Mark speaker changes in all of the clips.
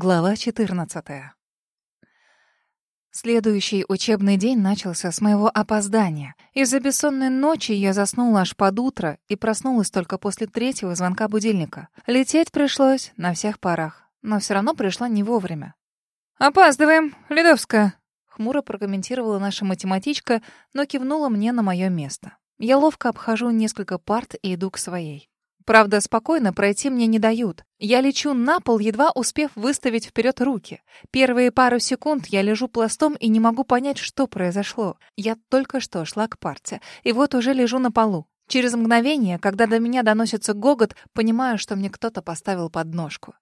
Speaker 1: Глава 14. Следующий учебный день начался с моего опоздания. Из-за бессонной ночи я заснула аж под утро и проснулась только после третьего звонка будильника. Лететь пришлось на всех парах, но все равно пришла не вовремя. «Опаздываем, Ледовская!» — хмуро прокомментировала наша математичка, но кивнула мне на мое место. Я ловко обхожу несколько парт и иду к своей. Правда, спокойно пройти мне не дают. Я лечу на пол, едва успев выставить вперед руки. Первые пару секунд я лежу пластом и не могу понять, что произошло. Я только что шла к парте, и вот уже лежу на полу. Через мгновение, когда до меня доносится гогот, понимаю, что мне кто-то поставил подножку.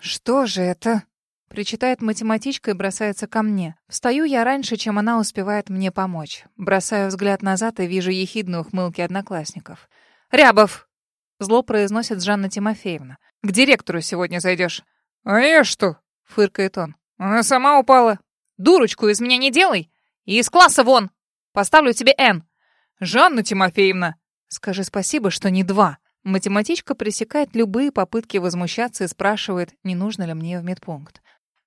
Speaker 1: «Что же это?» Причитает математичка и бросается ко мне. Встаю я раньше, чем она успевает мне помочь. Бросаю взгляд назад и вижу ехидные ухмылки одноклассников. «Рябов!» Зло произносит Жанна Тимофеевна. «К директору сегодня зайдешь».
Speaker 2: «А я что?»
Speaker 1: — фыркает он.
Speaker 2: «Она сама упала».
Speaker 1: «Дурочку из меня не делай! И из класса вон! Поставлю тебе «Н».
Speaker 2: «Жанна Тимофеевна!»
Speaker 1: «Скажи спасибо, что не два». Математичка пресекает любые попытки возмущаться и спрашивает, не нужно ли мне в медпункт.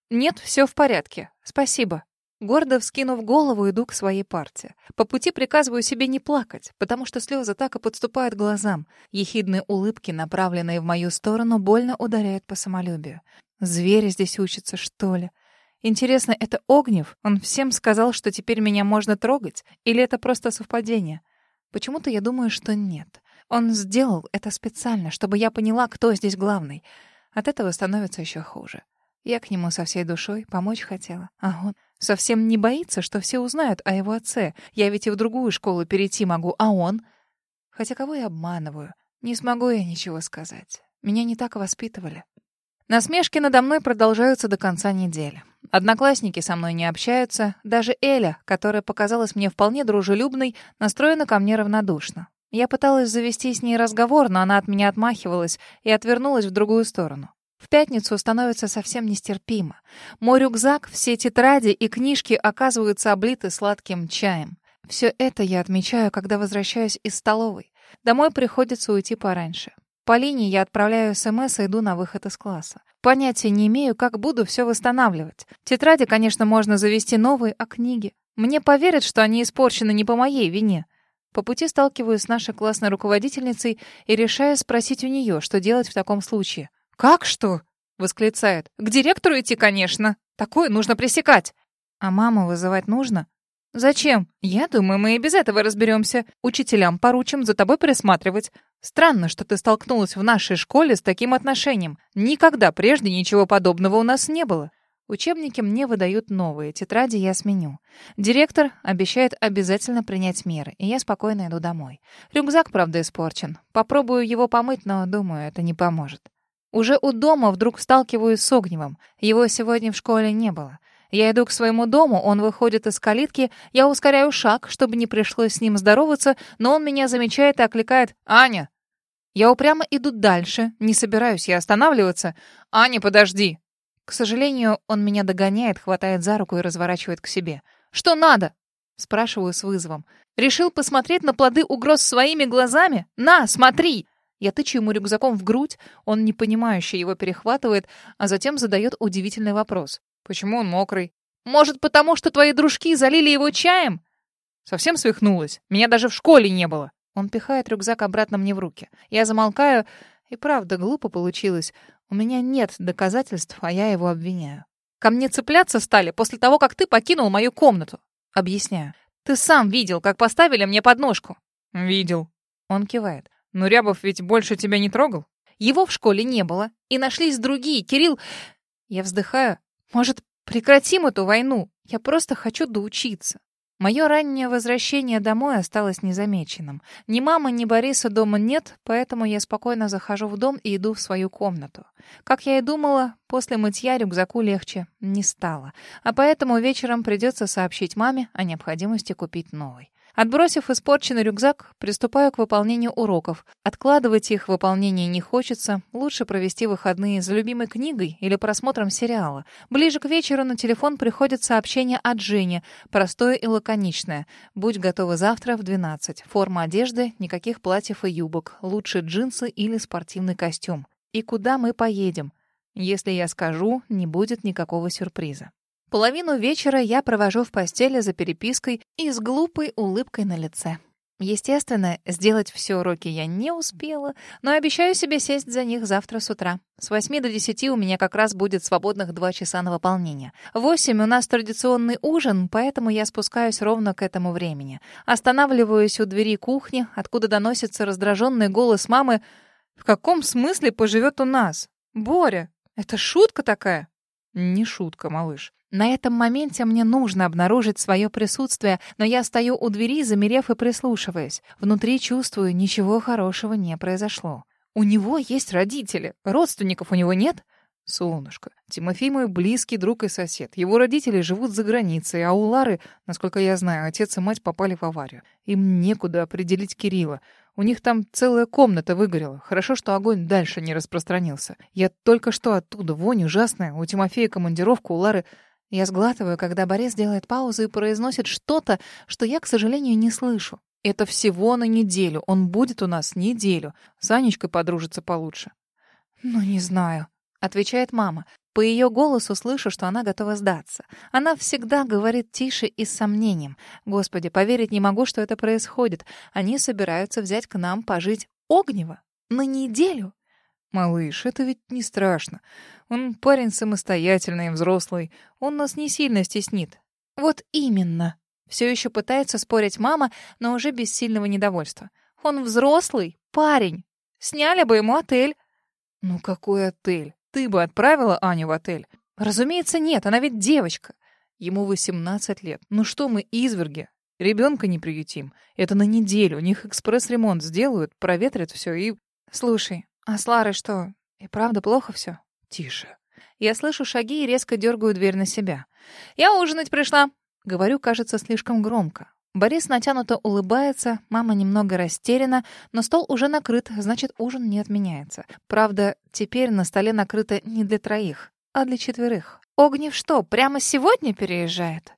Speaker 1: «Нет, все в порядке. Спасибо». Гордо вскинув голову, иду к своей парте. По пути приказываю себе не плакать, потому что слезы так и подступают к глазам. Ехидные улыбки, направленные в мою сторону, больно ударяют по самолюбию. Звери здесь учатся, что ли? Интересно, это Огнев? Он всем сказал, что теперь меня можно трогать? Или это просто совпадение? Почему-то я думаю, что нет. Он сделал это специально, чтобы я поняла, кто здесь главный. От этого становится еще хуже. Я к нему со всей душой помочь хотела, а он совсем не боится, что все узнают о его отце. Я ведь и в другую школу перейти могу, а он... Хотя кого я обманываю? Не смогу я ничего сказать. Меня не так воспитывали. Насмешки надо мной продолжаются до конца недели. Одноклассники со мной не общаются. Даже Эля, которая показалась мне вполне дружелюбной, настроена ко мне равнодушно. Я пыталась завести с ней разговор, но она от меня отмахивалась и отвернулась в другую сторону. В пятницу становится совсем нестерпимо. Мой рюкзак, все тетради и книжки оказываются облиты сладким чаем. Все это я отмечаю, когда возвращаюсь из столовой. Домой приходится уйти пораньше. По линии я отправляю СМС и иду на выход из класса. Понятия не имею, как буду все восстанавливать. Тетради, конечно, можно завести новые, а книги? Мне поверят, что они испорчены не по моей вине. По пути сталкиваюсь с нашей классной руководительницей и решаю спросить у нее, что делать в таком случае. «Как что?» — восклицает. «К директору идти, конечно. Такое нужно пресекать». «А маму вызывать нужно?» «Зачем? Я думаю, мы и без этого разберемся. Учителям поручим за тобой присматривать. Странно, что ты столкнулась в нашей школе с таким отношением. Никогда прежде ничего подобного у нас не было». Учебники мне выдают новые, тетради я сменю. Директор обещает обязательно принять меры, и я спокойно иду домой. Рюкзак, правда, испорчен. Попробую его помыть, но, думаю, это не поможет. Уже у дома вдруг сталкиваюсь с Огневым. Его сегодня в школе не было. Я иду к своему дому, он выходит из калитки, я ускоряю шаг, чтобы не пришлось с ним здороваться, но он меня замечает и окликает «Аня!». Я упрямо иду дальше, не собираюсь я останавливаться. «Аня, подожди!» К сожалению, он меня догоняет, хватает за руку и разворачивает к себе. «Что надо?» Спрашиваю с вызовом. «Решил посмотреть на плоды угроз своими глазами? На, смотри!» Я тычу ему рюкзаком в грудь, он непонимающе его перехватывает, а затем задает удивительный вопрос. «Почему он мокрый?» «Может, потому что твои дружки залили его чаем?» Совсем свихнулась. Меня даже в школе не было. Он пихает рюкзак обратно мне в руки. Я замолкаю, и правда глупо получилось. У меня нет доказательств, а я его обвиняю. Ко мне цепляться стали после того, как ты покинул мою комнату. Объясняю. Ты сам видел, как поставили мне подножку.
Speaker 2: Видел.
Speaker 1: Он кивает.
Speaker 2: Но Рябов ведь больше тебя не трогал?
Speaker 1: Его в школе не было. И нашлись другие. Кирилл... Я вздыхаю. Может, прекратим эту войну? Я просто хочу доучиться. Мое раннее возвращение домой осталось незамеченным. Ни мамы, ни Бориса дома нет, поэтому я спокойно захожу в дом и иду в свою комнату. Как я и думала, после мытья рюкзаку легче не стало, а поэтому вечером придется сообщить маме о необходимости купить новый. Отбросив испорченный рюкзак, приступаю к выполнению уроков. Откладывать их выполнение не хочется. Лучше провести выходные за любимой книгой или просмотром сериала. Ближе к вечеру на телефон приходит сообщение от Жени. Простое и лаконичное. «Будь готова завтра в 12. Форма одежды, никаких платьев и юбок. Лучше джинсы или спортивный костюм. И куда мы поедем?» Если я скажу, не будет никакого сюрприза. Половину вечера я провожу в постели за перепиской и с глупой улыбкой на лице. Естественно, сделать все уроки я не успела, но обещаю себе сесть за них завтра с утра. С 8 до 10 у меня как раз будет свободных 2 часа на выполнение. В 8 у нас традиционный ужин, поэтому я спускаюсь ровно к этому времени. Останавливаюсь у двери кухни, откуда доносится раздраженный голос мамы
Speaker 2: «В каком смысле поживет у нас? Боря, это шутка такая?»
Speaker 1: «Не шутка, малыш. На этом моменте мне нужно обнаружить свое присутствие, но я стою у двери, замерев и прислушиваясь. Внутри чувствую, ничего хорошего не произошло. У него есть родители. Родственников у него нет?
Speaker 2: Солнышко, Тимофей мой близкий друг и сосед. Его родители живут за границей, а у Лары, насколько я знаю, отец и мать попали в аварию. Им некуда определить Кирилла. У них там целая комната выгорела. Хорошо, что огонь дальше не распространился. Я только что оттуда. Вонь ужасная. У Тимофея командировка, у Лары...
Speaker 1: Я сглатываю, когда Борис делает паузу и произносит что-то, что я, к сожалению, не слышу.
Speaker 2: Это всего на неделю. Он будет у нас неделю. С Анечкой подружится получше.
Speaker 1: «Ну, не знаю», — отвечает мама. По ее голосу слышу, что она готова сдаться. Она всегда говорит тише и с сомнением. Господи, поверить не могу, что это происходит. Они собираются взять к нам пожить Огнева на неделю.
Speaker 2: «Малыш, это ведь не страшно. Он парень самостоятельный, взрослый. Он нас не сильно стеснит».
Speaker 1: «Вот именно». Все еще пытается спорить мама, но уже без сильного недовольства. «Он взрослый, парень. Сняли бы ему отель».
Speaker 2: «Ну какой отель? Ты бы отправила Аню в отель?»
Speaker 1: «Разумеется, нет, она ведь девочка».
Speaker 2: Ему 18 лет. Ну что мы, изверги? Ребенка не приютим. Это на неделю. У них экспресс-ремонт сделают, проветрят все и...
Speaker 1: Слушай, а с Ларой что, и правда плохо все?
Speaker 2: Тише.
Speaker 1: Я слышу шаги и резко дергаю дверь на себя. «Я ужинать пришла!» Говорю, кажется, слишком громко. Борис натянуто улыбается, мама немного растеряна, но стол уже накрыт, значит, ужин не отменяется. Правда, теперь на столе накрыто не для троих, а для четверых. Огнев что, прямо сегодня переезжает?